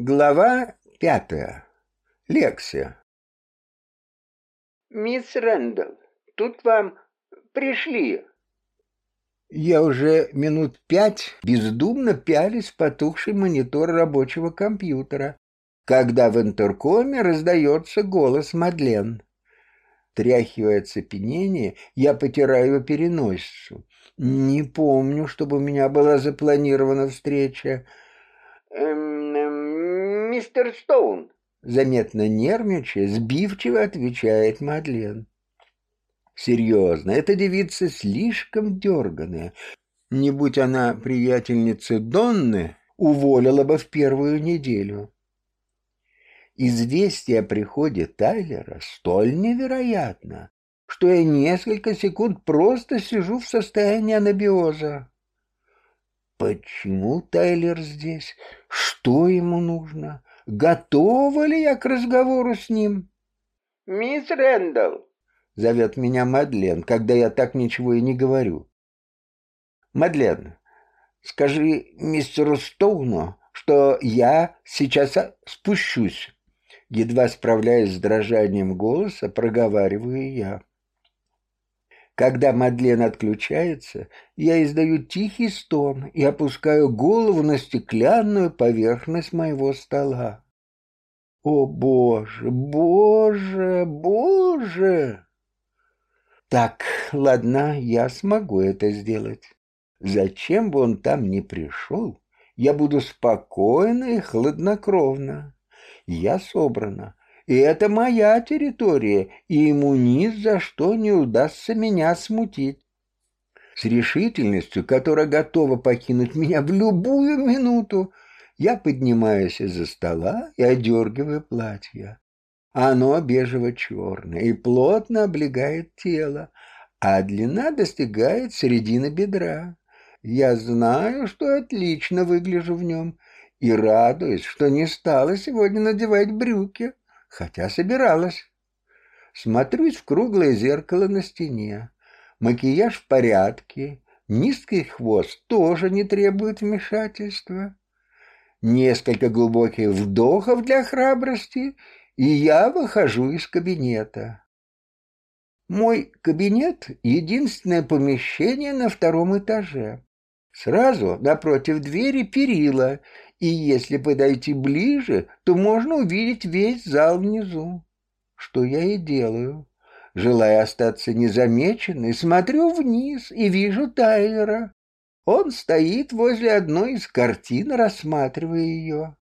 Глава пятая. Лекция. «Мисс Рэндалл, тут вам пришли». Я уже минут пять бездумно пялись в потухший монитор рабочего компьютера, когда в интеркоме раздается голос Мадлен. Тряхивая цепенение, я потираю переносицу. Не помню, чтобы у меня была запланирована встреча. «Эм, эм, «Мистер Стоун», — заметно нервничая, сбивчиво отвечает Мадлен. «Серьезно, эта девица слишком дерганая. Не будь она приятельницей Донны, уволила бы в первую неделю». Известие о приходе Тайлера столь невероятно, что я несколько секунд просто сижу в состоянии анабиоза. Почему Тайлер здесь? Что ему нужно? Готова ли я к разговору с ним? «Мисс Рэндалл», — зовет меня Мадлен, когда я так ничего и не говорю. «Мадлен, скажи мистеру Стоуну, что я сейчас спущусь». Едва справляясь с дрожанием голоса, проговариваю я. Когда Мадлен отключается, я издаю тихий стон и опускаю голову на стеклянную поверхность моего стола. О, Боже, Боже, Боже! Так, ладно, я смогу это сделать. Зачем бы он там ни пришел, я буду спокойно и хладнокровно. Я собрана, и это моя территория, и ему ни за что не удастся меня смутить. С решительностью, которая готова покинуть меня в любую минуту, я поднимаюсь из-за стола и одергиваю платье. Оно бежево-черное и плотно облегает тело, а длина достигает середины бедра. Я знаю, что отлично выгляжу в нем, и радуюсь, что не стала сегодня надевать брюки хотя собиралась. Смотрюсь в круглое зеркало на стене. Макияж в порядке, низкий хвост тоже не требует вмешательства. Несколько глубоких вдохов для храбрости, и я выхожу из кабинета. Мой кабинет — единственное помещение на втором этаже. Сразу напротив двери перила, и если подойти ближе, то можно увидеть весь зал внизу. Что я и делаю. Желая остаться незамеченной, смотрю вниз и вижу Тайлера. Он стоит возле одной из картин, рассматривая ее.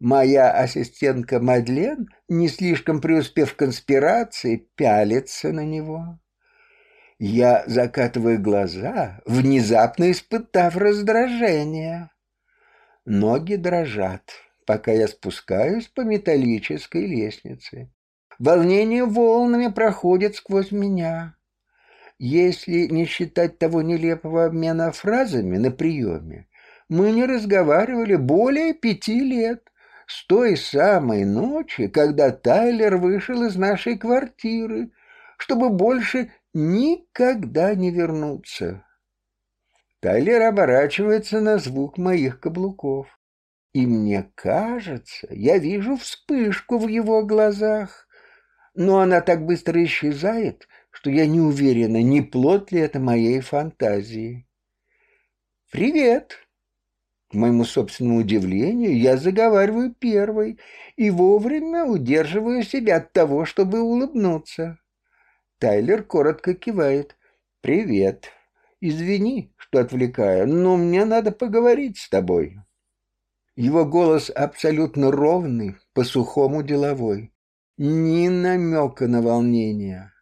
Моя ассистентка Мадлен, не слишком преуспев в конспирации, пялится на него. Я закатываю глаза, внезапно испытав раздражение. Ноги дрожат, пока я спускаюсь по металлической лестнице. Волнение волнами проходит сквозь меня. Если не считать того нелепого обмена фразами на приеме, мы не разговаривали более пяти лет, с той самой ночи, когда Тайлер вышел из нашей квартиры, чтобы больше никогда не вернуться. Тайлер оборачивается на звук моих каблуков. И мне кажется, я вижу вспышку в его глазах. Но она так быстро исчезает, что я не уверена, не плод ли это моей фантазии. «Привет!» К моему собственному удивлению, я заговариваю первой и вовремя удерживаю себя от того, чтобы улыбнуться. Тайлер коротко кивает. «Привет. Извини, что отвлекаю, но мне надо поговорить с тобой». Его голос абсолютно ровный, по-сухому деловой. Ни намека на волнение.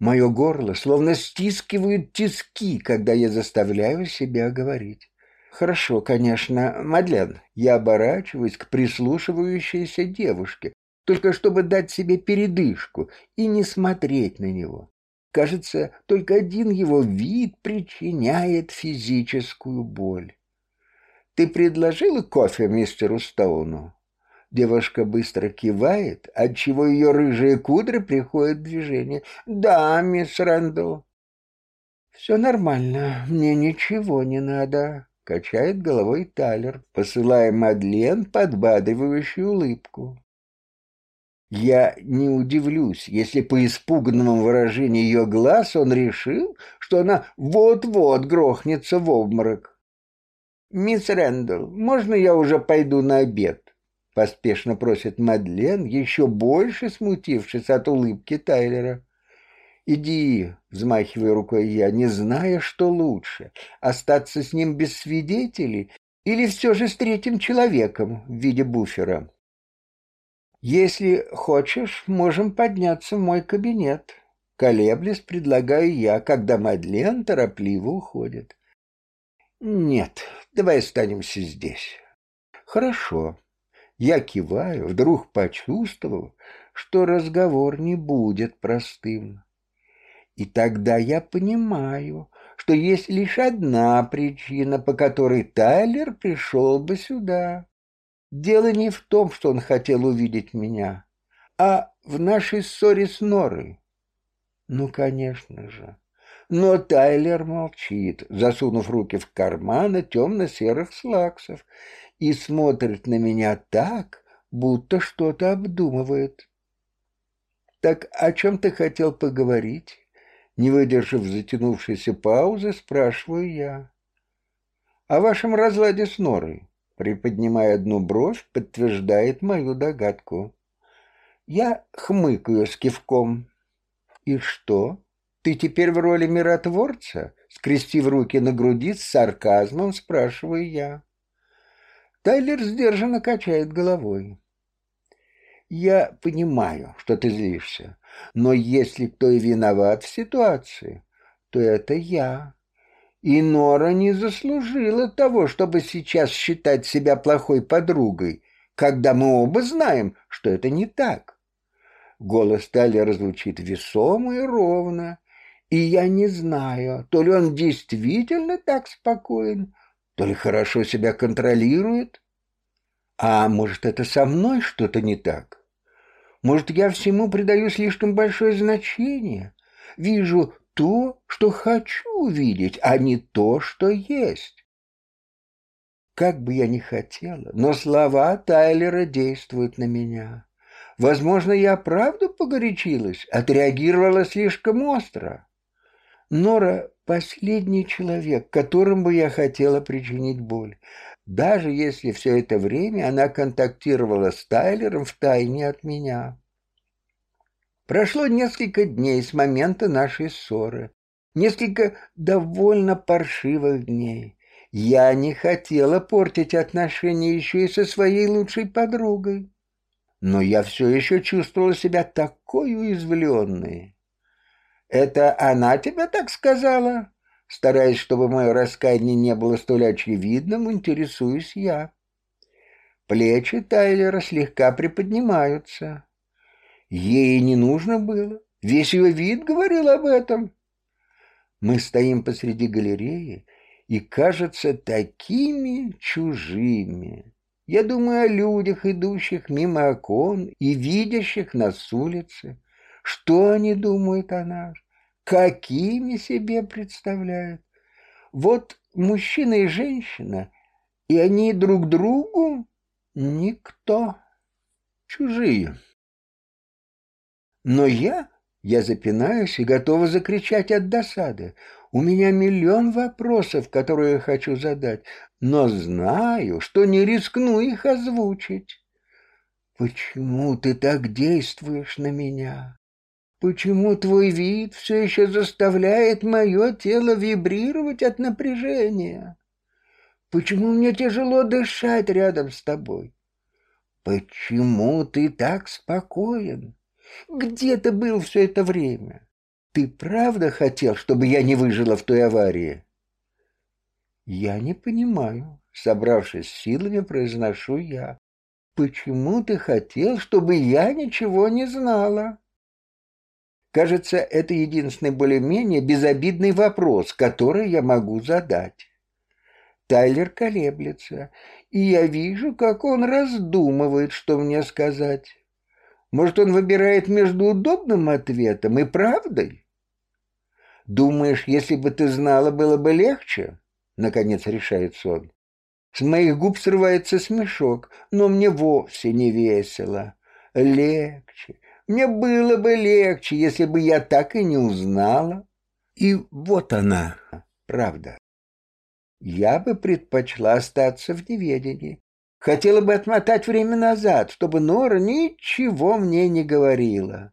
Мое горло словно стискивают тиски, когда я заставляю себя говорить. Хорошо, конечно, Мадлен, я оборачиваюсь к прислушивающейся девушке, только чтобы дать себе передышку и не смотреть на него. Кажется, только один его вид причиняет физическую боль. «Ты предложила кофе мистеру Стоуну?» Девушка быстро кивает, отчего ее рыжие кудри приходят в движение. «Да, мисс Рэндалл». «Все нормально, мне ничего не надо», — качает головой Тайлер, посылая Мадлен подбадривающую улыбку. Я не удивлюсь, если по испуганному выражению ее глаз он решил, что она вот-вот грохнется в обморок. «Мисс Рэндалл, можно я уже пойду на обед?» — поспешно просит Мадлен, еще больше смутившись от улыбки Тайлера. «Иди», — взмахивая рукой я, не зная, что лучше, остаться с ним без свидетелей или все же с третьим человеком в виде буфера. «Если хочешь, можем подняться в мой кабинет», — колеблясь предлагаю я, когда Мадлен торопливо уходит. «Нет, давай останемся здесь». «Хорошо». Я киваю, вдруг почувствовав, что разговор не будет простым. И тогда я понимаю, что есть лишь одна причина, по которой Тайлер пришел бы сюда. Дело не в том, что он хотел увидеть меня, а в нашей ссоре с Норой. Ну, конечно же. Но Тайлер молчит, засунув руки в карманы темно-серых слаксов, и смотрит на меня так, будто что-то обдумывает. «Так о чем ты хотел поговорить?» Не выдержав затянувшейся паузы, спрашиваю я. «О вашем разладе с Норой», приподнимая одну бровь, подтверждает мою догадку. Я хмыкаю с кивком. «И что? Ты теперь в роли миротворца?» Скрестив руки на груди, с сарказмом спрашиваю я. Тайлер сдержанно качает головой. «Я понимаю, что ты злишься. Но если кто и виноват в ситуации, то это я. И Нора не заслужила того, чтобы сейчас считать себя плохой подругой, когда мы оба знаем, что это не так. Голос Талера звучит весомо и ровно, и я не знаю, то ли он действительно так спокоен, то ли хорошо себя контролирует. А может, это со мной что-то не так? Может, я всему придаю слишком большое значение? Вижу то, что хочу видеть, а не то, что есть. Как бы я ни хотела, но слова Тайлера действуют на меня. Возможно, я правда погорячилась, отреагировала слишком остро. Нора — последний человек, которому я хотела причинить боль даже если все это время она контактировала с Тайлером втайне от меня. Прошло несколько дней с момента нашей ссоры, несколько довольно паршивых дней. Я не хотела портить отношения еще и со своей лучшей подругой, но я все еще чувствовала себя такой уязвленной. «Это она тебе так сказала?» Стараясь, чтобы мое раскаяние не было столь очевидным, интересуюсь я. Плечи Тайлера слегка приподнимаются. Ей не нужно было. Весь ее вид говорил об этом. Мы стоим посреди галереи и, кажется, такими чужими. Я думаю о людях, идущих мимо окон и видящих нас с улицы. Что они думают о нас? какими себе представляют. Вот мужчина и женщина, и они друг другу никто, чужие. Но я, я запинаюсь и готова закричать от досады. У меня миллион вопросов, которые я хочу задать, но знаю, что не рискну их озвучить. Почему ты так действуешь на меня? Почему твой вид все еще заставляет мое тело вибрировать от напряжения? Почему мне тяжело дышать рядом с тобой? Почему ты так спокоен? Где ты был все это время? Ты правда хотел, чтобы я не выжила в той аварии? Я не понимаю, собравшись силами, произношу я. Почему ты хотел, чтобы я ничего не знала? Кажется, это единственный более-менее безобидный вопрос, который я могу задать. Тайлер колеблется, и я вижу, как он раздумывает, что мне сказать. Может, он выбирает между удобным ответом и правдой? Думаешь, если бы ты знала, было бы легче? наконец решается он. С моих губ срывается смешок, но мне вовсе не весело. Легче. Мне было бы легче, если бы я так и не узнала. И вот она, правда. Я бы предпочла остаться в неведении. Хотела бы отмотать время назад, чтобы Нора ничего мне не говорила.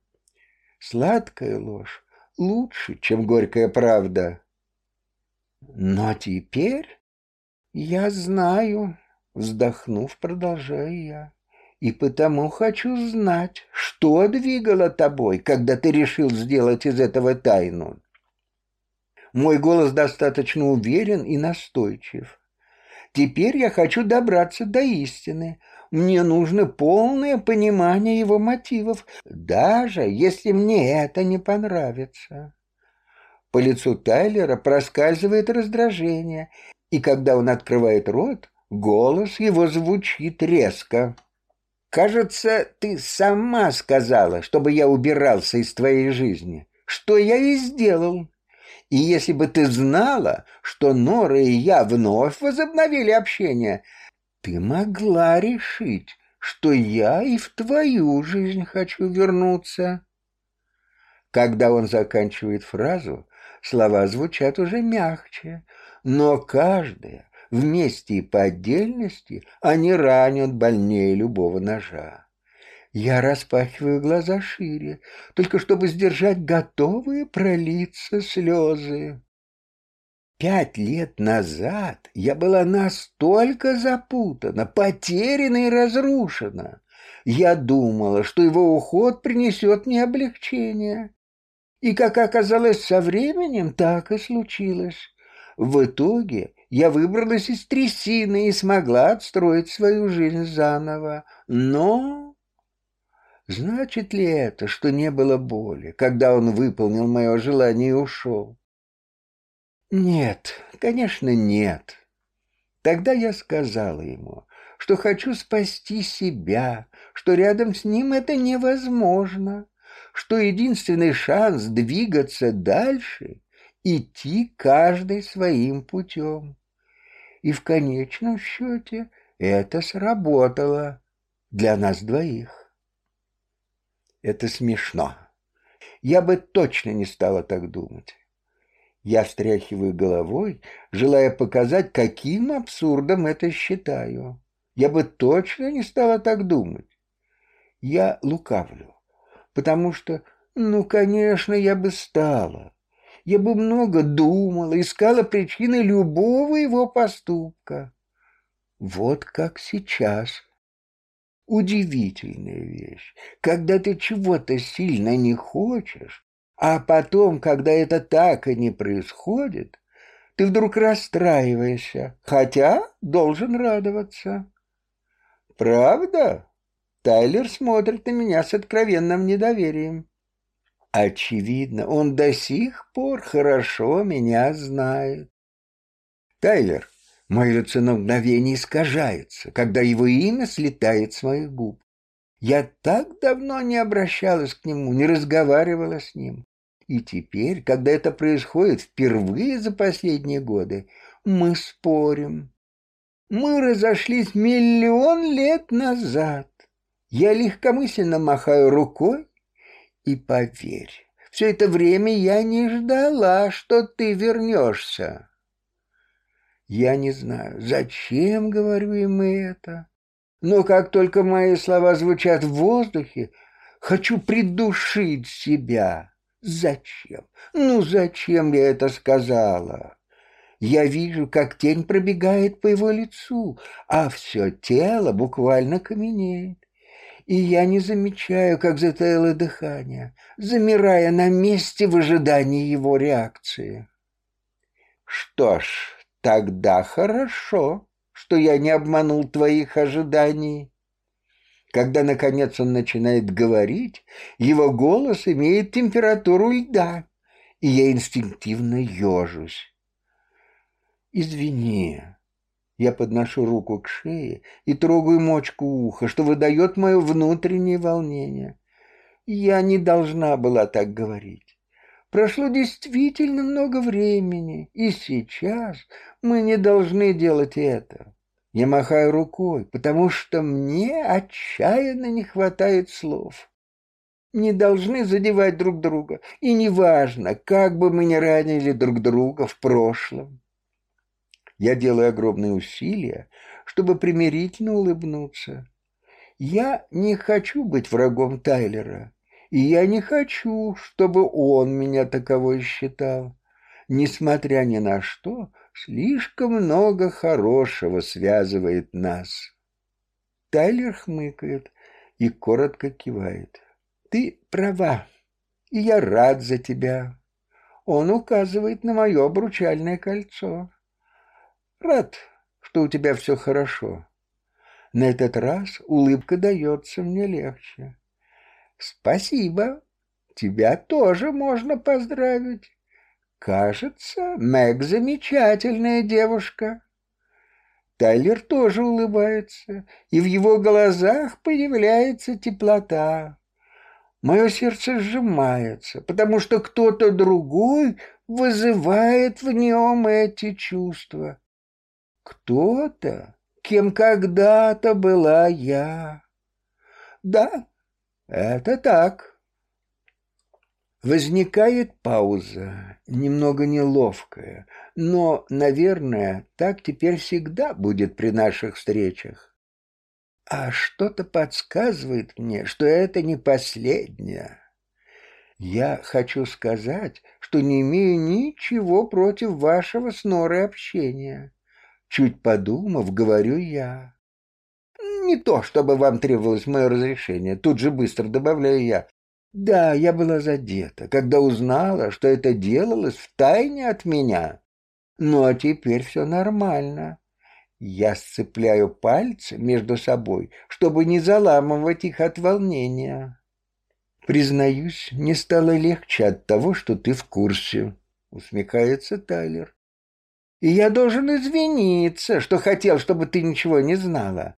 Сладкая ложь лучше, чем горькая правда. Но теперь я знаю, вздохнув, продолжаю я, и потому хочу знать, что двигало тобой, когда ты решил сделать из этого тайну. Мой голос достаточно уверен и настойчив. Теперь я хочу добраться до истины. Мне нужно полное понимание его мотивов, даже если мне это не понравится. По лицу Тайлера проскальзывает раздражение, и когда он открывает рот, голос его звучит резко. «Кажется, ты сама сказала, чтобы я убирался из твоей жизни, что я и сделал. И если бы ты знала, что Нора и я вновь возобновили общение, ты могла решить, что я и в твою жизнь хочу вернуться. Когда он заканчивает фразу, слова звучат уже мягче, но каждая, вместе и по отдельности, они ранят больнее любого ножа. Я распахиваю глаза шире, только чтобы сдержать готовые пролиться слезы. Пять лет назад я была настолько запутана, потеряна и разрушена. Я думала, что его уход принесет мне облегчение. И, как оказалось, со временем так и случилось. В итоге я выбралась из трясины и смогла отстроить свою жизнь заново. Но Значит ли это, что не было боли, когда он выполнил мое желание и ушел? Нет, конечно, нет. Тогда я сказала ему, что хочу спасти себя, что рядом с ним это невозможно, что единственный шанс двигаться дальше — идти каждый своим путем. И в конечном счете это сработало для нас двоих. Это смешно. Я бы точно не стала так думать. Я встряхиваю головой, желая показать, каким абсурдом это считаю. Я бы точно не стала так думать. Я лукавлю, потому что, ну, конечно, я бы стала. Я бы много думала, искала причины любого его поступка. Вот как сейчас Удивительная вещь. Когда ты чего-то сильно не хочешь, а потом, когда это так и не происходит, ты вдруг расстраиваешься, хотя должен радоваться. Правда? Тайлер смотрит на меня с откровенным недоверием. Очевидно, он до сих пор хорошо меня знает. Тайлер, Мое лицо на мгновение искажается, когда его имя слетает с моих губ. Я так давно не обращалась к нему, не разговаривала с ним. И теперь, когда это происходит впервые за последние годы, мы спорим. Мы разошлись миллион лет назад. Я легкомысленно махаю рукой, и поверь, все это время я не ждала, что ты вернешься. Я не знаю, зачем говорю им это, но как только мои слова звучат в воздухе, хочу придушить себя. Зачем? Ну зачем я это сказала? Я вижу, как тень пробегает по его лицу, а все тело буквально каменеет. И я не замечаю, как затаяло дыхание, замирая на месте в ожидании его реакции. Что ж, Тогда хорошо, что я не обманул твоих ожиданий. Когда, наконец, он начинает говорить, его голос имеет температуру льда, и я инстинктивно ежусь. «Извини». Я подношу руку к шее и трогаю мочку уха, что выдает мое внутреннее волнение. Я не должна была так говорить. Прошло действительно много времени, и сейчас мы не должны делать это. Я махаю рукой, потому что мне отчаянно не хватает слов. Не должны задевать друг друга, и неважно, как бы мы ни ранили друг друга в прошлом. Я делаю огромные усилия, чтобы примирительно улыбнуться. Я не хочу быть врагом Тайлера, и я не хочу, чтобы он меня таковой считал. Несмотря ни на что, Слишком много хорошего связывает нас. Тайлер хмыкает и коротко кивает. Ты права, и я рад за тебя. Он указывает на мое обручальное кольцо. Рад, что у тебя все хорошо. На этот раз улыбка дается мне легче. Спасибо. Тебя тоже можно поздравить. Кажется, Мэг замечательная девушка. Тайлер тоже улыбается, и в его глазах появляется теплота. Мое сердце сжимается, потому что кто-то другой вызывает в нем эти чувства. Кто-то, кем когда-то была я. Да, это так. Возникает пауза, немного неловкая, но, наверное, так теперь всегда будет при наших встречах. А что-то подсказывает мне, что это не последняя. Я хочу сказать, что не имею ничего против вашего с Норой общения. Чуть подумав, говорю я. Не то, чтобы вам требовалось мое разрешение, тут же быстро добавляю я. Да, я была задета, когда узнала, что это делалось в тайне от меня. Ну а теперь все нормально. Я сцепляю пальцы между собой, чтобы не заламывать их от волнения. Признаюсь, не стало легче от того, что ты в курсе, усмехается Тайлер. И я должен извиниться, что хотел, чтобы ты ничего не знала.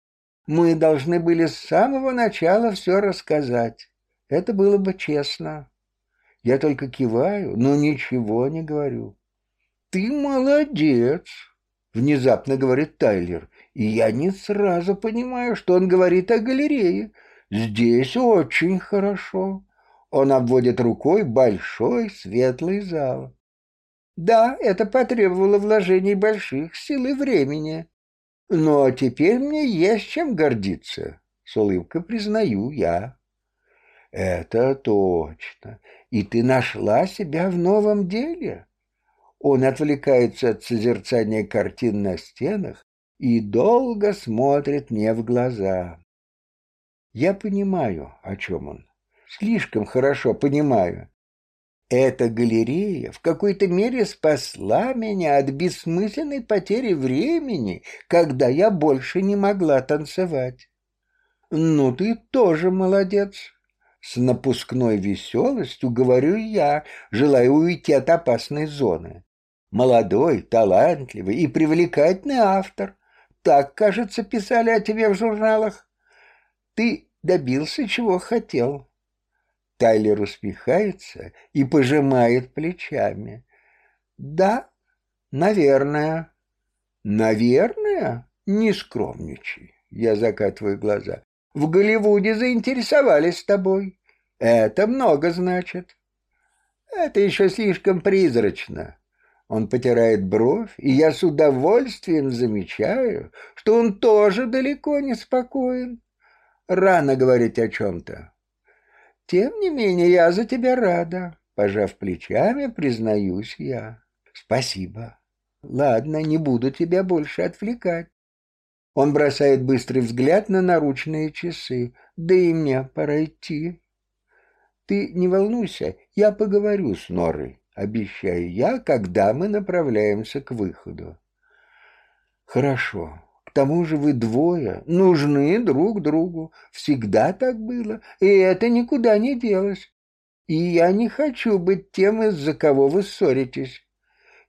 Мы должны были с самого начала все рассказать. Это было бы честно. Я только киваю, но ничего не говорю. «Ты молодец!» — внезапно говорит Тайлер. И я не сразу понимаю, что он говорит о галерее. Здесь очень хорошо. Он обводит рукой большой светлый зал. Да, это потребовало вложений больших сил и времени. Но теперь мне есть чем гордиться. С улыбкой признаю я. Это точно. И ты нашла себя в новом деле? Он отвлекается от созерцания картин на стенах и долго смотрит мне в глаза. Я понимаю, о чем он. Слишком хорошо понимаю. Эта галерея в какой-то мере спасла меня от бессмысленной потери времени, когда я больше не могла танцевать. Ну, ты тоже молодец. С напускной веселостью говорю я, желая уйти от опасной зоны. Молодой, талантливый и привлекательный автор. Так, кажется, писали о тебе в журналах. Ты добился, чего хотел. Тайлер усмехается и пожимает плечами. Да, наверное. Наверное? Не скромничай. Я закатываю глаза в Голливуде заинтересовались тобой. Это много значит. Это еще слишком призрачно. Он потирает бровь, и я с удовольствием замечаю, что он тоже далеко не спокоен. Рано говорить о чем-то. Тем не менее, я за тебя рада. Пожав плечами, признаюсь я. Спасибо. Ладно, не буду тебя больше отвлекать. Он бросает быстрый взгляд на наручные часы. Да и мне пора идти. Ты не волнуйся, я поговорю с Норой, обещаю я, когда мы направляемся к выходу. Хорошо. Тому же вы двое нужны друг другу. Всегда так было, и это никуда не делось. И я не хочу быть тем, из-за кого вы ссоритесь.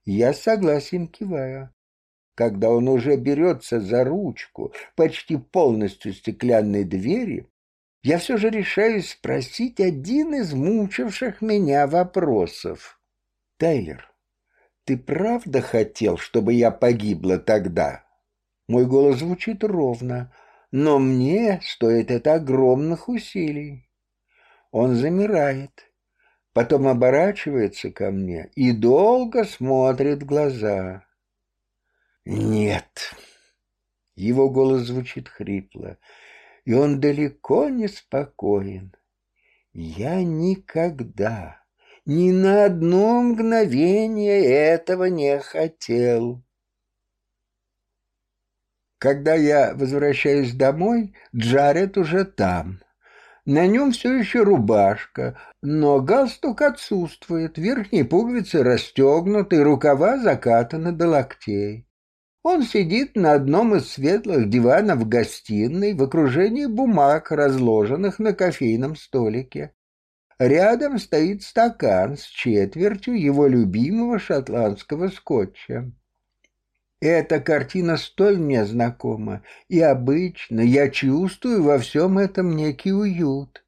Я согласен, киваю когда он уже берется за ручку почти полностью стеклянной двери, я все же решаюсь спросить один из мучивших меня вопросов. Тайлер, ты правда хотел, чтобы я погибла тогда? Мой голос звучит ровно, но мне стоит это огромных усилий. Он замирает, потом оборачивается ко мне и долго смотрит в глаза. «Нет». Его голос звучит хрипло, и он далеко не спокоен. «Я никогда, ни на одно мгновение этого не хотел». Когда я возвращаюсь домой, Джаред уже там. На нем все еще рубашка, но галстук отсутствует, верхние пуговицы расстегнуты, рукава закатаны до локтей. Он сидит на одном из светлых диванов в гостиной в окружении бумаг, разложенных на кофейном столике. Рядом стоит стакан с четвертью его любимого шотландского скотча. Эта картина столь мне знакома, и обычно я чувствую во всем этом некий уют.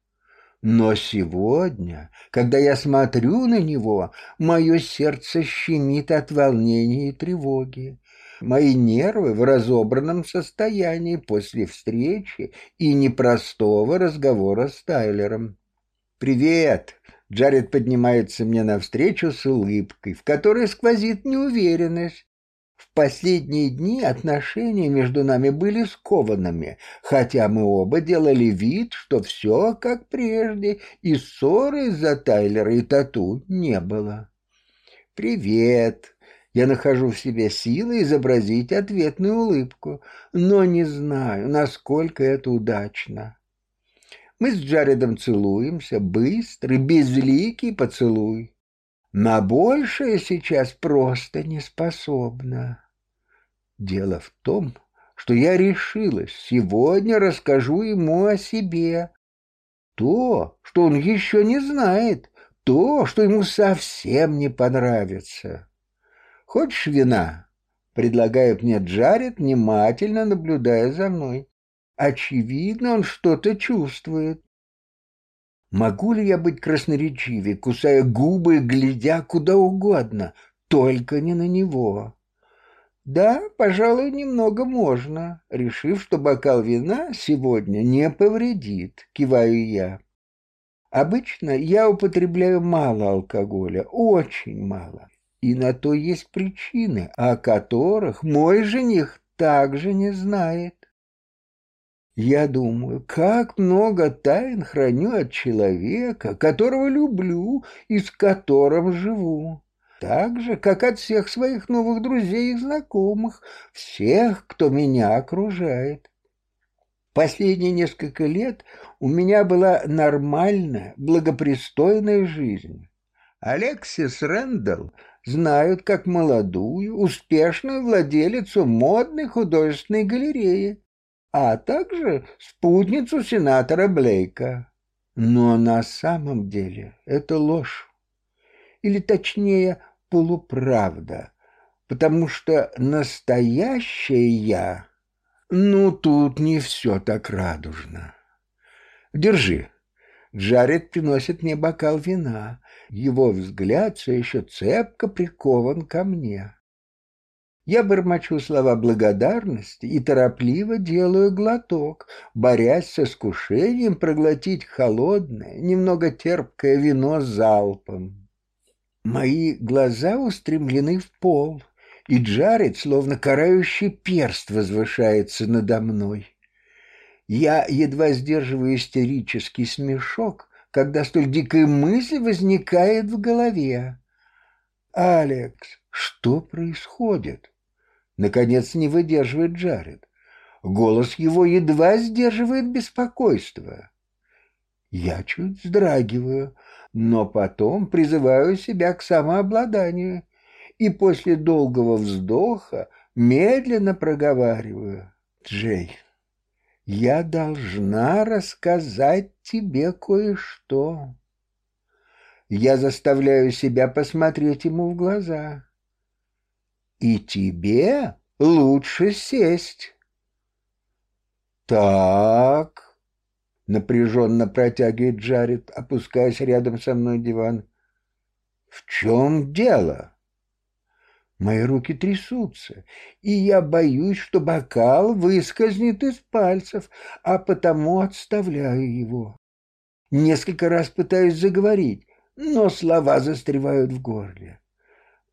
Но сегодня, когда я смотрю на него, мое сердце щемит от волнения и тревоги. Мои нервы в разобранном состоянии после встречи и непростого разговора с Тайлером. «Привет!» Джаред поднимается мне навстречу с улыбкой, в которой сквозит неуверенность. В последние дни отношения между нами были скованными, хотя мы оба делали вид, что все как прежде, и ссоры из-за Тайлера и Тату не было. «Привет!» Я нахожу в себе силы изобразить ответную улыбку, но не знаю, насколько это удачно. Мы с Джаредом целуемся, быстрый, безликий поцелуй. На большее сейчас просто не способна. Дело в том, что я решилась, сегодня расскажу ему о себе. То, что он еще не знает, то, что ему совсем не понравится. «Хочешь вина?» — предлагает мне Джаред, внимательно наблюдая за мной. Очевидно, он что-то чувствует. Могу ли я быть красноречивее, кусая губы глядя куда угодно, только не на него? Да, пожалуй, немного можно, решив, что бокал вина сегодня не повредит, киваю я. Обычно я употребляю мало алкоголя, очень мало. И на то есть причины, о которых мой жених также не знает. Я думаю, как много тайн храню от человека, которого люблю и с которым живу. Так же, как от всех своих новых друзей и знакомых, всех, кто меня окружает. Последние несколько лет у меня была нормальная, благопристойная жизнь. Алексис Рэндалл знают как молодую, успешную владелицу модной художественной галереи, а также спутницу сенатора Блейка. Но на самом деле это ложь, или точнее полуправда, потому что настоящее я, ну тут не все так радужно. Держи. Джаред приносит мне бокал вина, его взгляд все еще цепко прикован ко мне. Я бормочу слова благодарности и торопливо делаю глоток, борясь с искушением проглотить холодное, немного терпкое вино залпом. Мои глаза устремлены в пол, и Джаред, словно карающий перст, возвышается надо мной. Я едва сдерживаю истерический смешок, когда столь дикая мысль возникает в голове. «Алекс, что происходит?» Наконец не выдерживает Джаред. Голос его едва сдерживает беспокойство. Я чуть вздрагиваю, но потом призываю себя к самообладанию и после долгого вздоха медленно проговариваю. «Джей, я должна рассказать тебе кое-что. Я заставляю себя посмотреть ему в глаза. И тебе лучше сесть. Так, напряженно протягивает Джаред, опускаясь рядом со мной диван. В чем дело? Мои руки трясутся, и я боюсь, что бокал выскользнет из пальцев, а потому отставляю его. Несколько раз пытаюсь заговорить, но слова застревают в горле.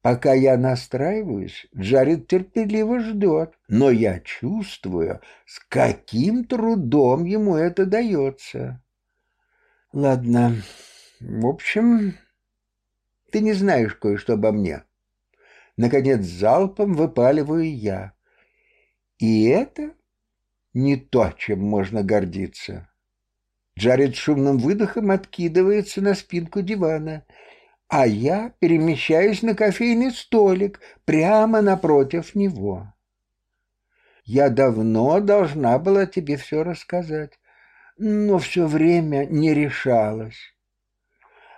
Пока я настраиваюсь, Джаред терпеливо ждет, но я чувствую, с каким трудом ему это дается. Ладно, в общем, ты не знаешь кое-что обо мне. Наконец, залпом выпаливаю я. И это не то, чем можно гордиться. Джаред шумным выдохом откидывается на спинку дивана, а я перемещаюсь на кофейный столик прямо напротив него. Я давно должна была тебе все рассказать, но все время не решалась.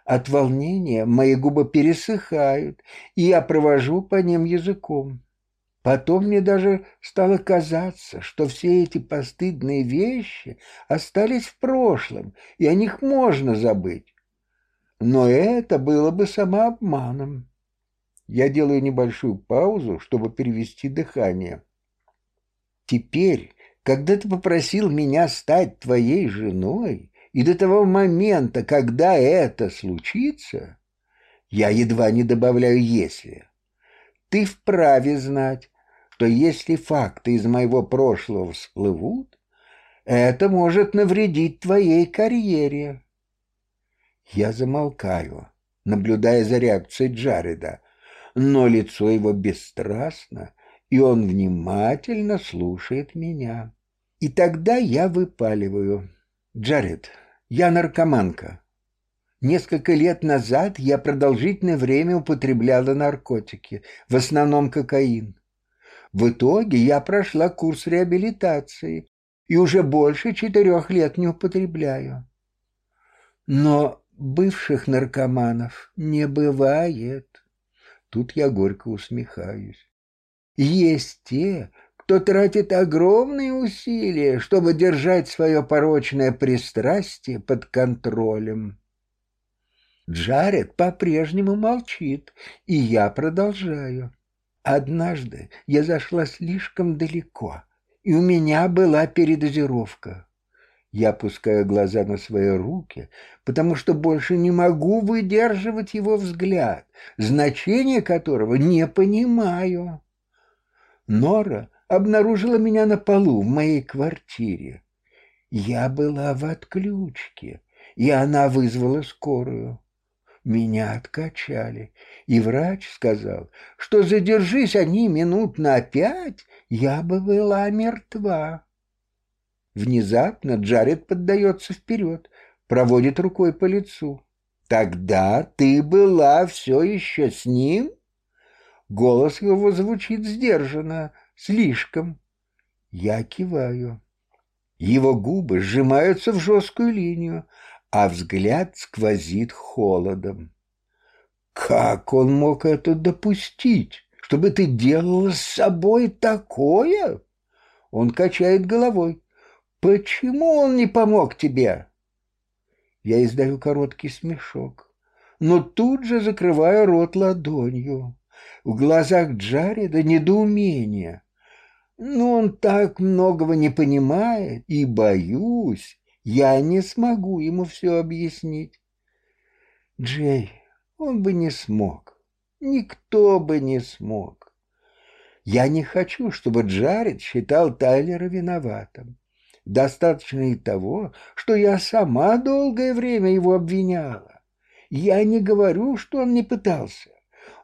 От волнения мои губы пересыхают, и я провожу по ним языком. Потом мне даже стало казаться, что все эти постыдные вещи остались в прошлом, и о них можно забыть. Но это было бы самообманом. Я делаю небольшую паузу, чтобы перевести дыхание. Теперь, когда ты попросил меня стать твоей женой, и до того момента, когда это случится, я едва не добавляю «если». Ты вправе знать, что если факты из моего прошлого всплывут, это может навредить твоей карьере. Я замолкаю, наблюдая за реакцией Джареда, но лицо его бесстрастно, и он внимательно слушает меня. И тогда я выпаливаю. Джаред, я наркоманка. Несколько лет назад я продолжительное время употребляла наркотики, в основном кокаин. В итоге я прошла курс реабилитации и уже больше четырех лет не употребляю. Но бывших наркоманов не бывает. Тут я горько усмехаюсь. Есть те, кто тратит огромные усилия, чтобы держать свое порочное пристрастие под контролем. Джаред по-прежнему молчит, и я продолжаю. Однажды я зашла слишком далеко, и у меня была передозировка. Я опускаю глаза на свои руки, потому что больше не могу выдерживать его взгляд, значение которого не понимаю. Нора обнаружила меня на полу в моей квартире. Я была в отключке, и она вызвала скорую. Меня откачали, и врач сказал, что задержись они минут на пять, я бы была мертва. Внезапно Джаред поддается вперед, проводит рукой по лицу. «Тогда ты была все еще с ним?» Голос его звучит сдержанно, Слишком. Я киваю. Его губы сжимаются в жесткую линию, а взгляд сквозит холодом. Как он мог это допустить? Чтобы ты делала с собой такое? Он качает головой. Почему он не помог тебе? Я издаю короткий смешок, но тут же закрываю рот ладонью. В глазах Джареда недоумение. Но он так многого не понимает, и, боюсь, я не смогу ему все объяснить. Джей, он бы не смог. Никто бы не смог. Я не хочу, чтобы Джаред считал Тайлера виноватым. Достаточно и того, что я сама долгое время его обвиняла. Я не говорю, что он не пытался.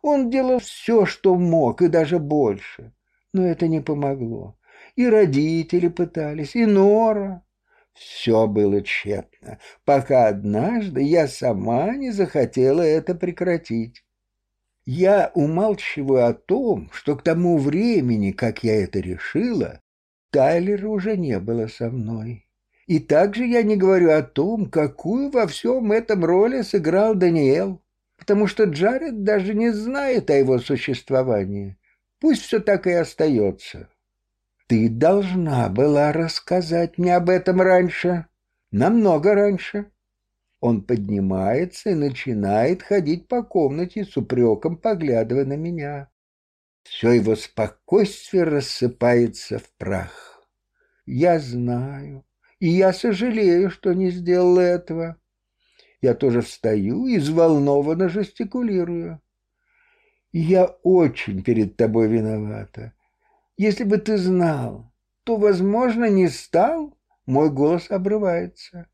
Он делал все, что мог, и даже больше но это не помогло. И родители пытались, и Нора. Все было тщетно, пока однажды я сама не захотела это прекратить. Я умалчиваю о том, что к тому времени, как я это решила, Тайлера уже не было со мной. И также я не говорю о том, какую во всем этом роли сыграл Даниэл, потому что Джаред даже не знает о его существовании. Пусть все так и остается. Ты должна была рассказать мне об этом раньше, намного раньше. Он поднимается и начинает ходить по комнате с упреком, поглядывая на меня. Все его спокойствие рассыпается в прах. Я знаю, и я сожалею, что не сделал этого. Я тоже встаю и взволнованно жестикулирую. Я очень перед тобой виновата. Если бы ты знал, то, возможно, не стал, мой голос обрывается.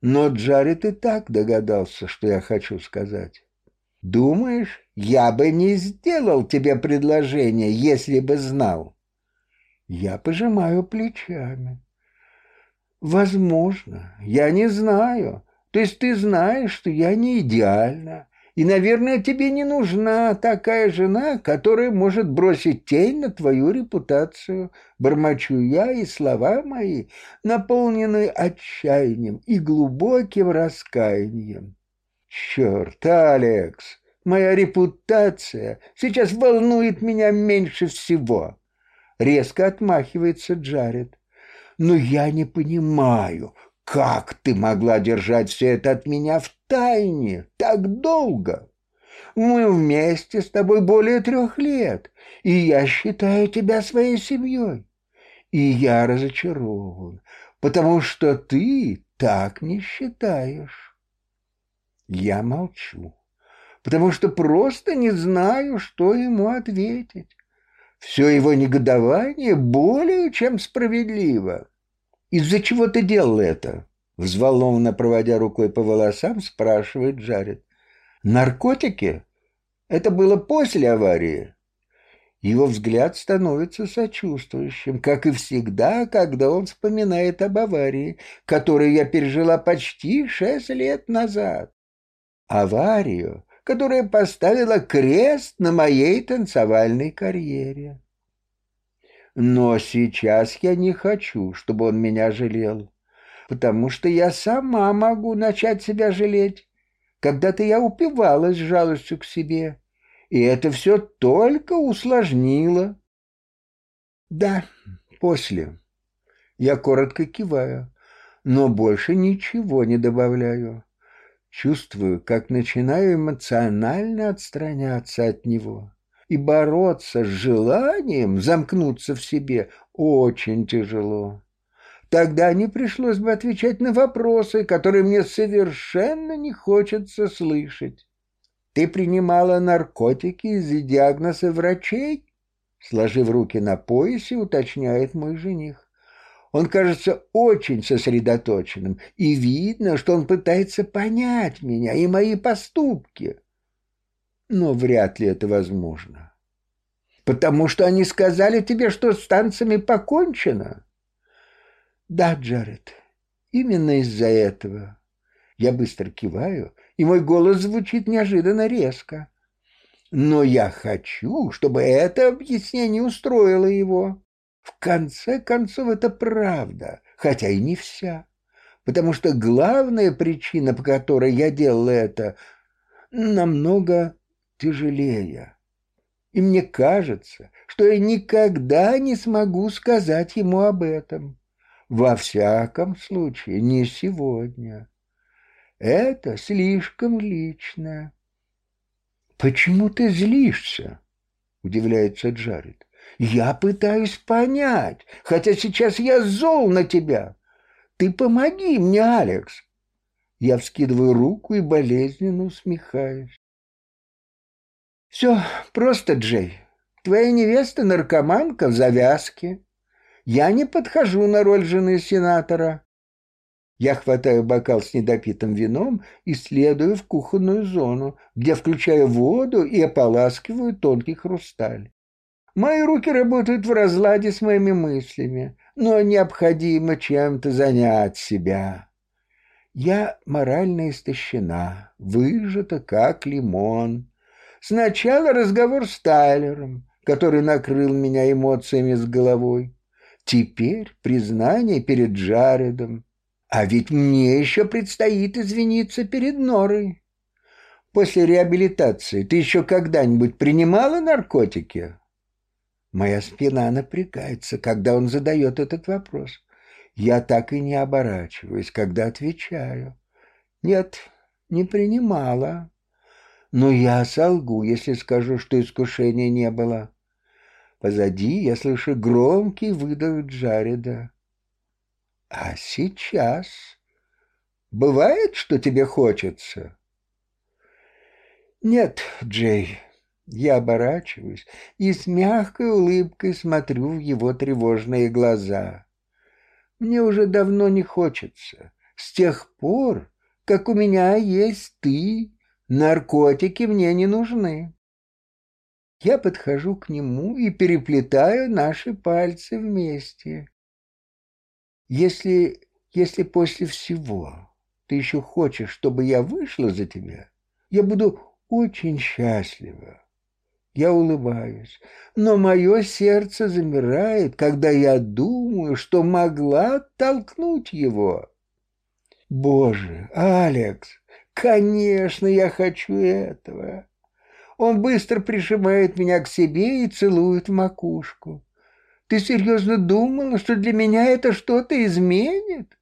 Но Джаред и так догадался, что я хочу сказать. Думаешь, я бы не сделал тебе предложение, если бы знал? Я пожимаю плечами. Возможно, я не знаю. То есть ты знаешь, что я не идеальна. И, наверное, тебе не нужна такая жена, которая может бросить тень на твою репутацию. Бормочу я, и слова мои наполнены отчаянием и глубоким раскаянием. Черт, Алекс, моя репутация сейчас волнует меня меньше всего. Резко отмахивается Джаред. Но я не понимаю, как ты могла держать все это от меня в тайне так долго? Мы вместе с тобой более трех лет, и я считаю тебя своей семьей. И я разочарован, потому что ты так не считаешь. Я молчу, потому что просто не знаю, что ему ответить. Все его негодование более чем справедливо. «Из-за чего ты делал это?» Взволнованно проводя рукой по волосам, спрашивает Джаред. «Наркотики? Это было после аварии?» Его взгляд становится сочувствующим, как и всегда, когда он вспоминает об аварии, которую я пережила почти шесть лет назад. Аварию, которая поставила крест на моей танцевальной карьере. Но сейчас я не хочу, чтобы он меня жалел, потому что я сама могу начать себя жалеть. Когда-то я упивалась жалостью к себе, и это все только усложнило. Да, после. Я коротко киваю, но больше ничего не добавляю. Чувствую, как начинаю эмоционально отстраняться от него и бороться с желанием замкнуться в себе очень тяжело. Тогда не пришлось бы отвечать на вопросы, которые мне совершенно не хочется слышать. Ты принимала наркотики из-за диагноза врачей? Сложив руки на поясе, уточняет мой жених. Он кажется очень сосредоточенным, и видно, что он пытается понять меня и мои поступки но вряд ли это возможно. Потому что они сказали тебе, что с танцами покончено. Да, Джаред, именно из-за этого. Я быстро киваю, и мой голос звучит неожиданно резко. Но я хочу, чтобы это объяснение устроило его. В конце концов, это правда, хотя и не вся. Потому что главная причина, по которой я делал это, намного тяжелее. И мне кажется, что я никогда не смогу сказать ему об этом. Во всяком случае, не сегодня. Это слишком личное. «Почему ты злишься?» — удивляется Джаред. «Я пытаюсь понять, хотя сейчас я зол на тебя. Ты помоги мне, Алекс!» Я вскидываю руку и болезненно усмехаюсь. Все просто, Джей. Твоя невеста наркоманка в завязке. Я не подхожу на роль жены сенатора. Я хватаю бокал с недопитым вином и следую в кухонную зону, где включаю воду и ополаскиваю тонкий хрусталь. Мои руки работают в разладе с моими мыслями, но необходимо чем-то занять себя. Я морально истощена, выжата, как лимон. Сначала разговор с Тайлером, который накрыл меня эмоциями с головой. Теперь признание перед Джаредом. А ведь мне еще предстоит извиниться перед Норой. После реабилитации ты еще когда-нибудь принимала наркотики? Моя спина напрягается, когда он задает этот вопрос. Я так и не оборачиваюсь, когда отвечаю. Нет, не принимала. Но я солгу, если скажу, что искушения не было. Позади я слышу громкий выдох Джареда. А сейчас? Бывает, что тебе хочется? Нет, Джей. Я оборачиваюсь и с мягкой улыбкой смотрю в его тревожные глаза. Мне уже давно не хочется. С тех пор, как у меня есть ты, наркотики мне не нужны. Я подхожу к нему и переплетаю наши пальцы вместе. Если, если после всего ты еще хочешь, чтобы я вышла за тебя, я буду очень счастлива. Я улыбаюсь, но мое сердце замирает, когда я думаю, что могла толкнуть его. Боже, Алекс, конечно, я хочу этого. Он быстро прижимает меня к себе и целует в макушку. Ты серьезно думала, что для меня это что-то изменит?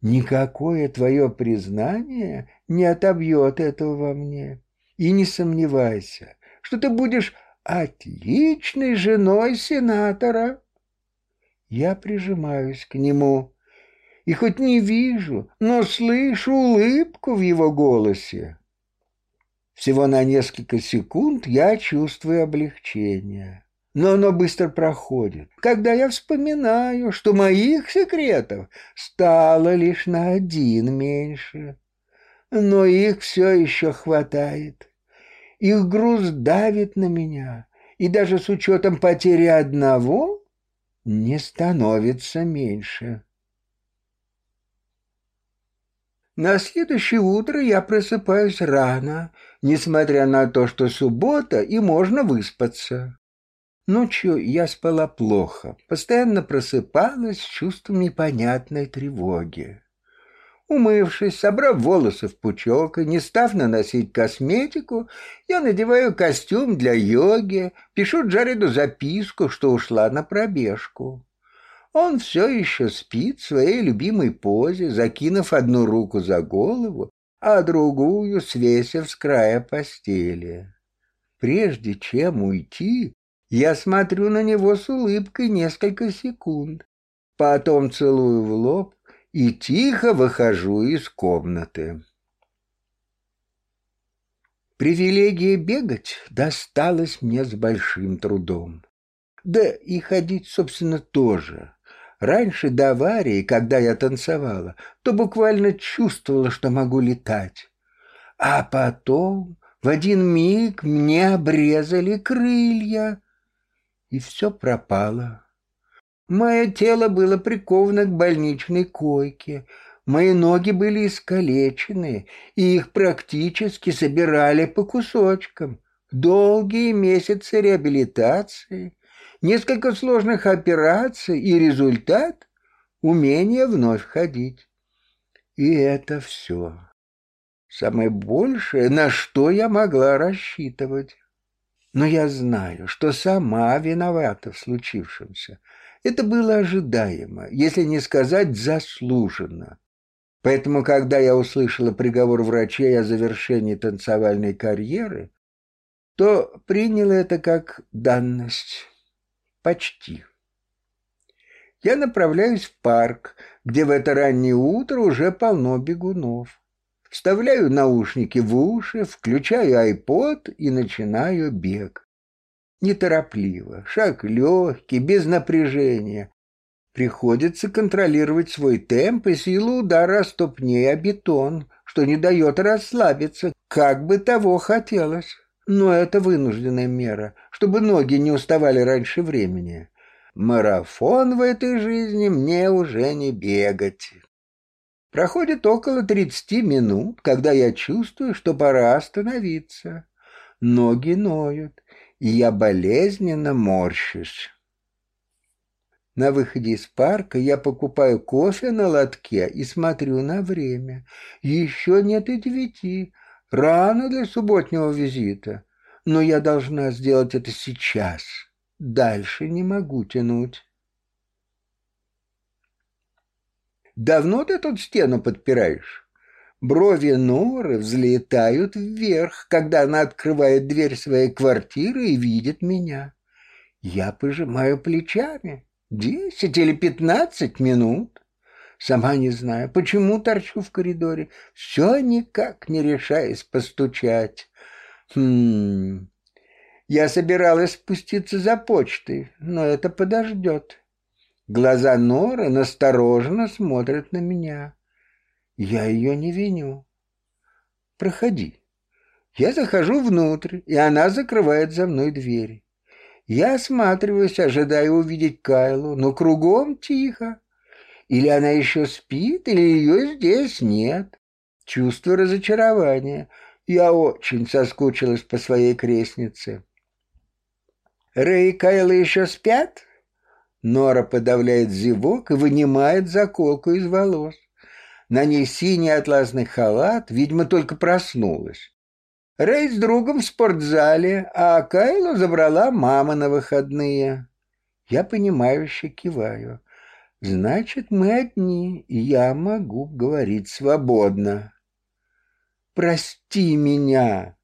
Никакое твое признание не отобьет этого во мне. И не сомневайся, что ты будешь отличной женой сенатора. Я прижимаюсь к нему и хоть не вижу, но слышу улыбку в его голосе. Всего на несколько секунд я чувствую облегчение, но оно быстро проходит, когда я вспоминаю, что моих секретов стало лишь на один меньше, но их все еще хватает. Их груз давит на меня, и даже с учетом потери одного не становится меньше. На следующее утро я просыпаюсь рано, несмотря на то, что суббота и можно выспаться. Ночью я спала плохо, постоянно просыпалась с чувством непонятной тревоги. Умывшись, собрав волосы в пучок и не став наносить косметику, я надеваю костюм для йоги, пишу Джареду записку, что ушла на пробежку. Он все еще спит в своей любимой позе, закинув одну руку за голову, а другую свесив с края постели. Прежде чем уйти, я смотрю на него с улыбкой несколько секунд, потом целую в лоб и тихо выхожу из комнаты. Привилегия бегать досталась мне с большим трудом. Да и ходить, собственно, тоже. Раньше до аварии, когда я танцевала, то буквально чувствовала, что могу летать. А потом в один миг мне обрезали крылья, и все пропало. Мое тело было приковано к больничной койке, мои ноги были искалечены, и их практически собирали по кусочкам. Долгие месяцы реабилитации, несколько сложных операций и результат — умение вновь ходить. И это все. Самое большее, на что я могла рассчитывать. Но я знаю, что сама виновата в случившемся — это было ожидаемо, если не сказать заслуженно. Поэтому, когда я услышала приговор врачей о завершении танцевальной карьеры, то приняла это как данность. Почти. Я направляюсь в парк, где в это раннее утро уже полно бегунов. Вставляю наушники в уши, включаю айпод и начинаю бег неторопливо, шаг легкий, без напряжения. Приходится контролировать свой темп и силу удара ступней о бетон, что не дает расслабиться, как бы того хотелось. Но это вынужденная мера, чтобы ноги не уставали раньше времени. Марафон в этой жизни мне уже не бегать. Проходит около тридцати минут, когда я чувствую, что пора остановиться. Ноги ноют, и я болезненно морщусь. На выходе из парка я покупаю кофе на лотке и смотрю на время. Еще нет и девяти. Рано для субботнего визита. Но я должна сделать это сейчас. Дальше не могу тянуть. «Давно ты тут стену подпираешь?» Брови Норы взлетают вверх, когда она открывает дверь своей квартиры и видит меня. Я пожимаю плечами. Десять или пятнадцать минут. Сама не знаю, почему торчу в коридоре. Все никак не решаясь постучать. Хм... Я собиралась спуститься за почтой, но это подождет. Глаза Норы настороженно смотрят на меня. Я ее не виню. Проходи. Я захожу внутрь, и она закрывает за мной дверь. Я осматриваюсь, ожидая увидеть Кайлу, но кругом тихо. Или она еще спит, или ее здесь нет. Чувство разочарования. Я очень соскучилась по своей крестнице. Рэй и Кайла еще спят? Нора подавляет зевок и вынимает заколку из волос. На ней синий атласный халат, видимо, только проснулась. Рэй с другом в спортзале, а Кайлу забрала мама на выходные. Я понимающе киваю. Значит, мы одни, и я могу говорить свободно. Прости меня.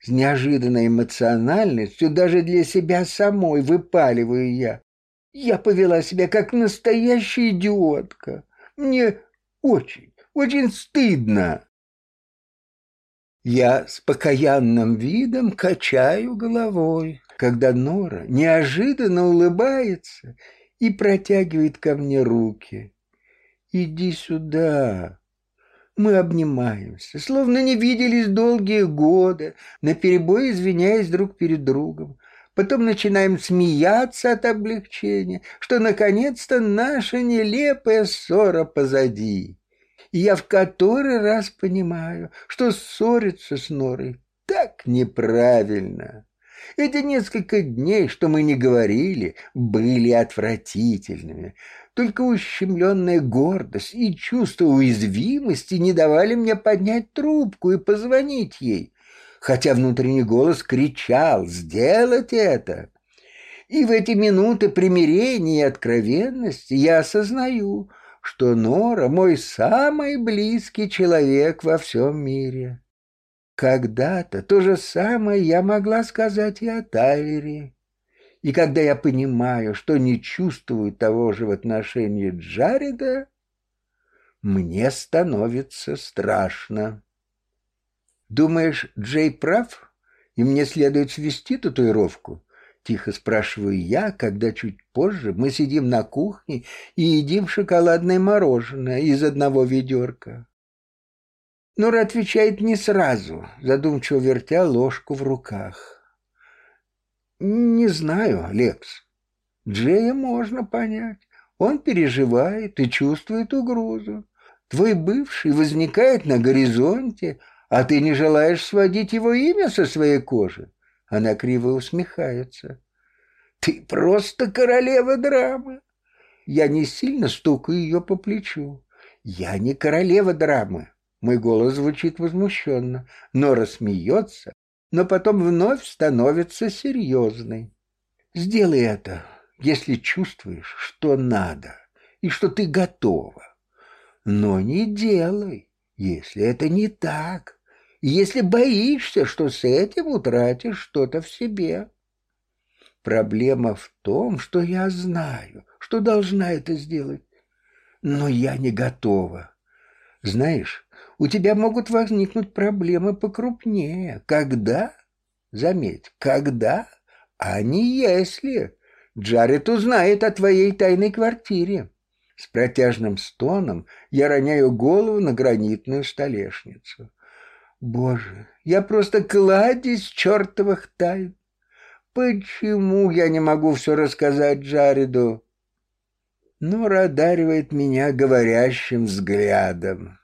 С неожиданной эмоциональностью даже для себя самой выпаливаю я. Я повела себя как настоящая идиотка. Мне очень, очень стыдно. Я с покаянным видом качаю головой, когда Нора неожиданно улыбается и протягивает ко мне руки. «Иди сюда». Мы обнимаемся, словно не виделись долгие годы, наперебой извиняясь друг перед другом. Потом начинаем смеяться от облегчения, что наконец-то наша нелепая ссора позади. И я в который раз понимаю, что ссориться с Норой так неправильно. Эти несколько дней, что мы не говорили, были отвратительными. Только ущемленная гордость и чувство уязвимости не давали мне поднять трубку и позвонить ей, хотя внутренний голос кричал «Сделать это!». И в эти минуты примирения и откровенности я осознаю – что Нора мой самый близкий человек во всем мире. Когда-то то же самое я могла сказать и о Тайлере. И когда я понимаю, что не чувствую того же в отношении Джареда, мне становится страшно. Думаешь, Джей прав, и мне следует свести татуировку? Тихо спрашиваю я, когда чуть позже мы сидим на кухне и едим шоколадное мороженое из одного ведерка. Нора отвечает не сразу, задумчиво вертя ложку в руках. «Не знаю, Лекс. Джея можно понять. Он переживает и чувствует угрозу. Твой бывший возникает на горизонте, а ты не желаешь сводить его имя со своей кожи. Она криво усмехается. «Ты просто королева драмы!» Я не сильно стукаю ее по плечу. «Я не королева драмы!» Мой голос звучит возмущенно. но рассмеется, но потом вновь становится серьезной. «Сделай это, если чувствуешь, что надо и что ты готова. Но не делай, если это не так если боишься, что с этим утратишь что-то в себе. Проблема в том, что я знаю, что должна это сделать, но я не готова. Знаешь, у тебя могут возникнуть проблемы покрупнее. Когда? Заметь, когда, а не если. Джаред узнает о твоей тайной квартире. С протяжным стоном я роняю голову на гранитную столешницу. Боже, я просто кладезь чертовых тайн. Почему я не могу все рассказать Джареду? Нора одаривает меня говорящим взглядом.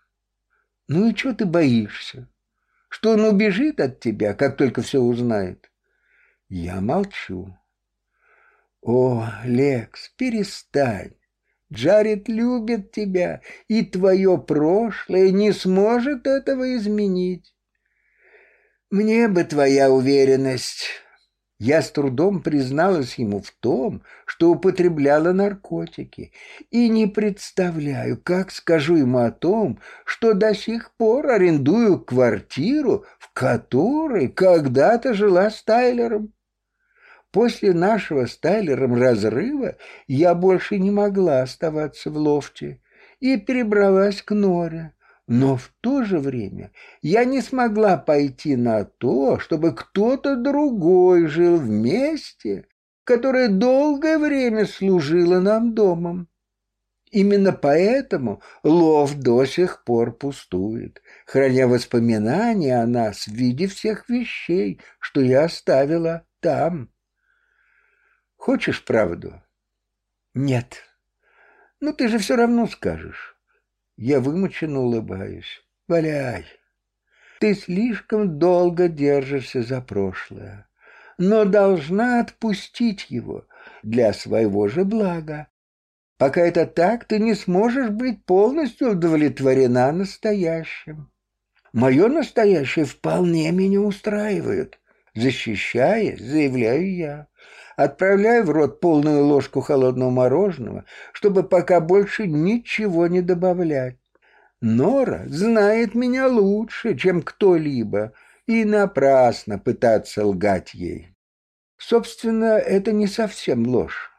Ну и что ты боишься? Что он убежит от тебя, как только все узнает? Я молчу. О, Лекс, перестань. Джаред любит тебя, и твое прошлое не сможет этого изменить. Мне бы твоя уверенность. Я с трудом призналась ему в том, что употребляла наркотики, и не представляю, как скажу ему о том, что до сих пор арендую квартиру, в которой когда-то жила с Тайлером. После нашего с Тайлером разрыва я больше не могла оставаться в лофте и перебралась к Норе. Но в то же время я не смогла пойти на то, чтобы кто-то другой жил вместе, которое долгое время служило нам домом. Именно поэтому лов до сих пор пустует, храня воспоминания о нас в виде всех вещей, что я оставила там. Хочешь правду? Нет. Ну ты же все равно скажешь. Я вымученно улыбаюсь. Валяй. Ты слишком долго держишься за прошлое, но должна отпустить его для своего же блага. Пока это так, ты не сможешь быть полностью удовлетворена настоящим. Мое настоящее вполне меня устраивает. Защищаясь, заявляю я отправляю в рот полную ложку холодного мороженого, чтобы пока больше ничего не добавлять. Нора знает меня лучше, чем кто-либо, и напрасно пытаться лгать ей. Собственно, это не совсем ложь.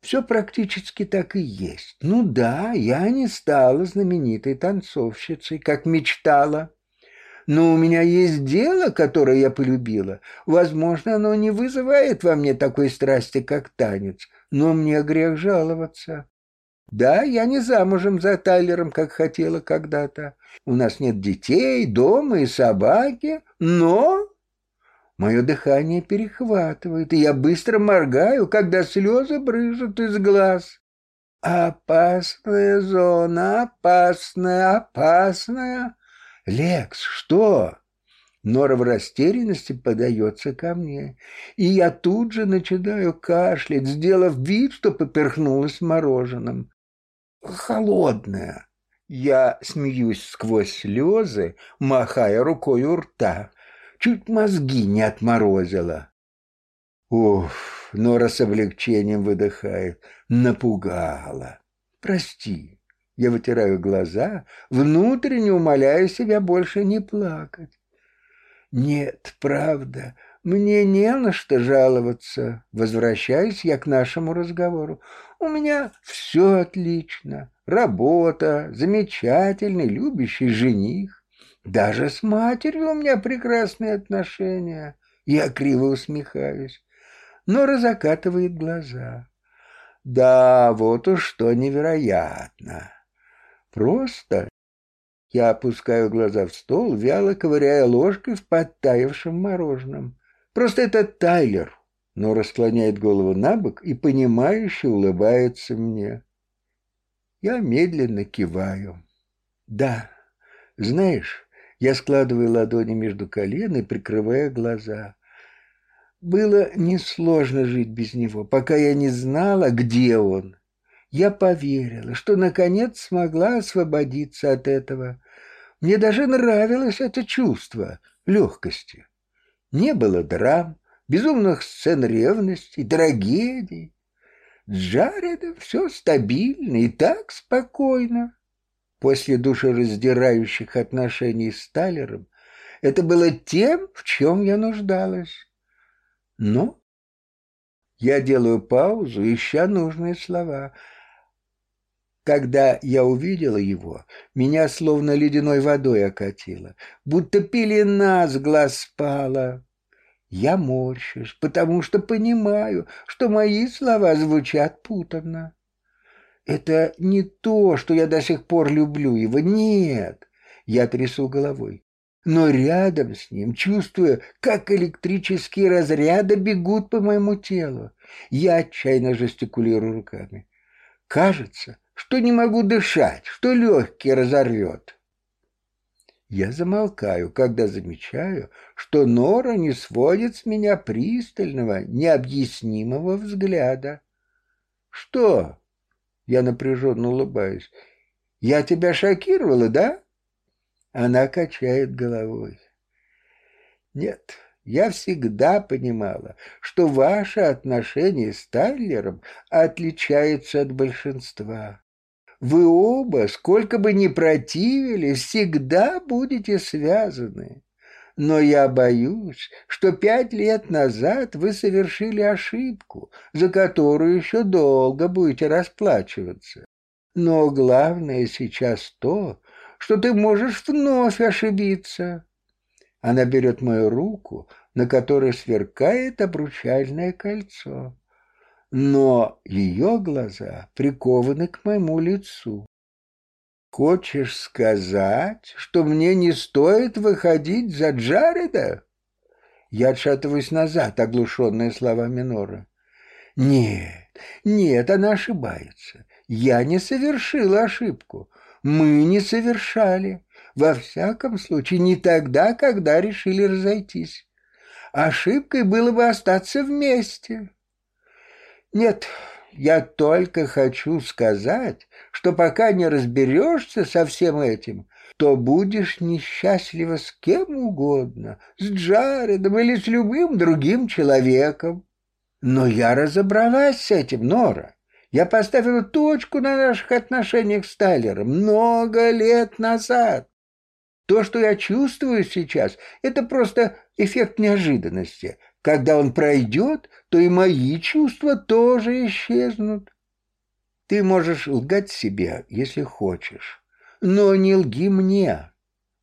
Все практически так и есть. Ну да, я не стала знаменитой танцовщицей, как мечтала. Но у меня есть дело, которое я полюбила. Возможно, оно не вызывает во мне такой страсти, как танец, но мне грех жаловаться. Да, я не замужем за Тайлером, как хотела когда-то. У нас нет детей, дома и собаки, но... Мое дыхание перехватывает, и я быстро моргаю, когда слезы брызжут из глаз. Опасная зона, опасная, опасная. «Лекс, что?» Нора в растерянности подается ко мне, и я тут же начинаю кашлять, сделав вид, что поперхнулась мороженым. «Холодное!» Я смеюсь сквозь слезы, махая рукой у рта. Чуть мозги не отморозила. Уф, Нора с облегчением выдыхает. Напугала. Прости. Я вытираю глаза, внутренне умоляю себя больше не плакать. Нет, правда, мне не на что жаловаться. Возвращаюсь я к нашему разговору. У меня все отлично. Работа, замечательный, любящий жених. Даже с матерью у меня прекрасные отношения. Я криво усмехаюсь. Нора закатывает глаза. Да, вот уж что невероятно. Просто я опускаю глаза в стол, вяло ковыряя ложкой в подтаявшем мороженом. Просто это Тайлер, но расклоняет голову на бок и понимающе улыбается мне. Я медленно киваю. Да, знаешь, я складываю ладони между колен и прикрывая глаза. Было несложно жить без него, пока я не знала, где он я поверила, что наконец смогла освободиться от этого. Мне даже нравилось это чувство легкости. Не было драм, безумных сцен ревности, трагедий. С Джаредом все стабильно и так спокойно. После душераздирающих отношений с Талером это было тем, в чем я нуждалась. Но я делаю паузу, ища нужные слова — когда я увидела его, меня словно ледяной водой окатило, будто пелена с глаз спала. Я морщусь, потому что понимаю, что мои слова звучат путанно. Это не то, что я до сих пор люблю его, нет. Я трясу головой. Но рядом с ним, чувствуя, как электрические разряды бегут по моему телу, я отчаянно жестикулирую руками. Кажется, что не могу дышать, что легкие разорвет. Я замолкаю, когда замечаю, что Нора не сводит с меня пристального, необъяснимого взгляда. «Что?» — я напряженно улыбаюсь. «Я тебя шокировала, да?» Она качает головой. «Нет, я всегда понимала, что ваше отношение с Тайлером отличается от большинства. Вы оба, сколько бы ни противились, всегда будете связаны. Но я боюсь, что пять лет назад вы совершили ошибку, за которую еще долго будете расплачиваться. Но главное сейчас то, что ты можешь вновь ошибиться. Она берет мою руку, на которой сверкает обручальное кольцо. Но ее глаза прикованы к моему лицу. Хочешь сказать, что мне не стоит выходить за Джареда? Я отшатываюсь назад, оглушенная словами Нора. Нет, нет, она ошибается. Я не совершила ошибку. Мы не совершали. Во всяком случае, не тогда, когда решили разойтись. Ошибкой было бы остаться вместе. Нет, я только хочу сказать, что пока не разберешься со всем этим, то будешь несчастлива с кем угодно, с Джаредом или с любым другим человеком. Но я разобралась с этим, Нора. Я поставила точку на наших отношениях с Тайлером много лет назад. То, что я чувствую сейчас, это просто эффект неожиданности. Когда он пройдет, то и мои чувства тоже исчезнут. Ты можешь лгать себе, если хочешь, но не лги мне.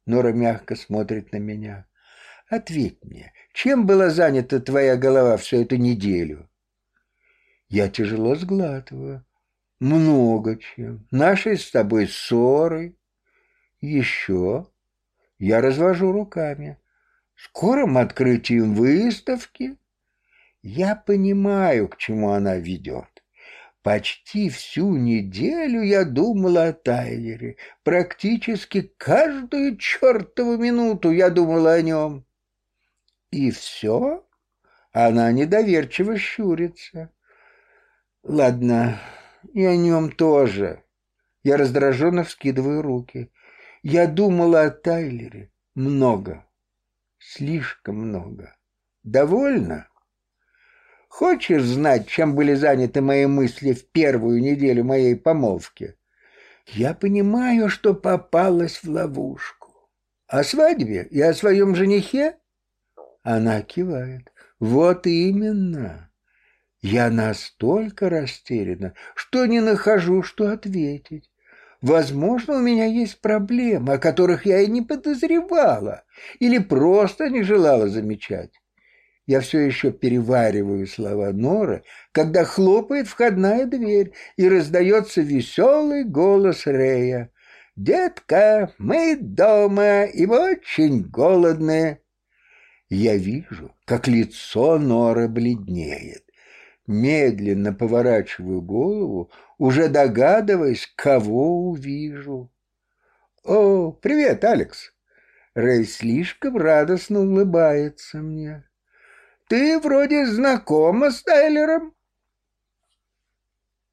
Нора мягко смотрит на меня. Ответь мне, чем была занята твоя голова всю эту неделю? Я тяжело сглатываю. Много чем. Нашей с тобой ссоры. Еще я развожу руками. Скорым открытием выставки. Я понимаю, к чему она ведет. Почти всю неделю я думала о Тайлере. Практически каждую чертову минуту я думала о нем. И все? Она недоверчиво щурится. Ладно, и о нем тоже. Я раздраженно вскидываю руки. Я думала о Тайлере много, слишком много. Довольно? Хочешь знать, чем были заняты мои мысли в первую неделю моей помолвки? Я понимаю, что попалась в ловушку. О свадьбе и о своем женихе? Она кивает. Вот именно. Я настолько растеряна, что не нахожу, что ответить. Возможно, у меня есть проблемы, о которых я и не подозревала, или просто не желала замечать. Я все еще перевариваю слова Норы, когда хлопает входная дверь и раздается веселый голос Рея. «Детка, мы дома и очень голодные». Я вижу, как лицо Норы бледнеет. Медленно поворачиваю голову, уже догадываясь, кого увижу. «О, привет, Алекс!» Рэй слишком радостно улыбается мне. «Ты вроде знакома с Тайлером?»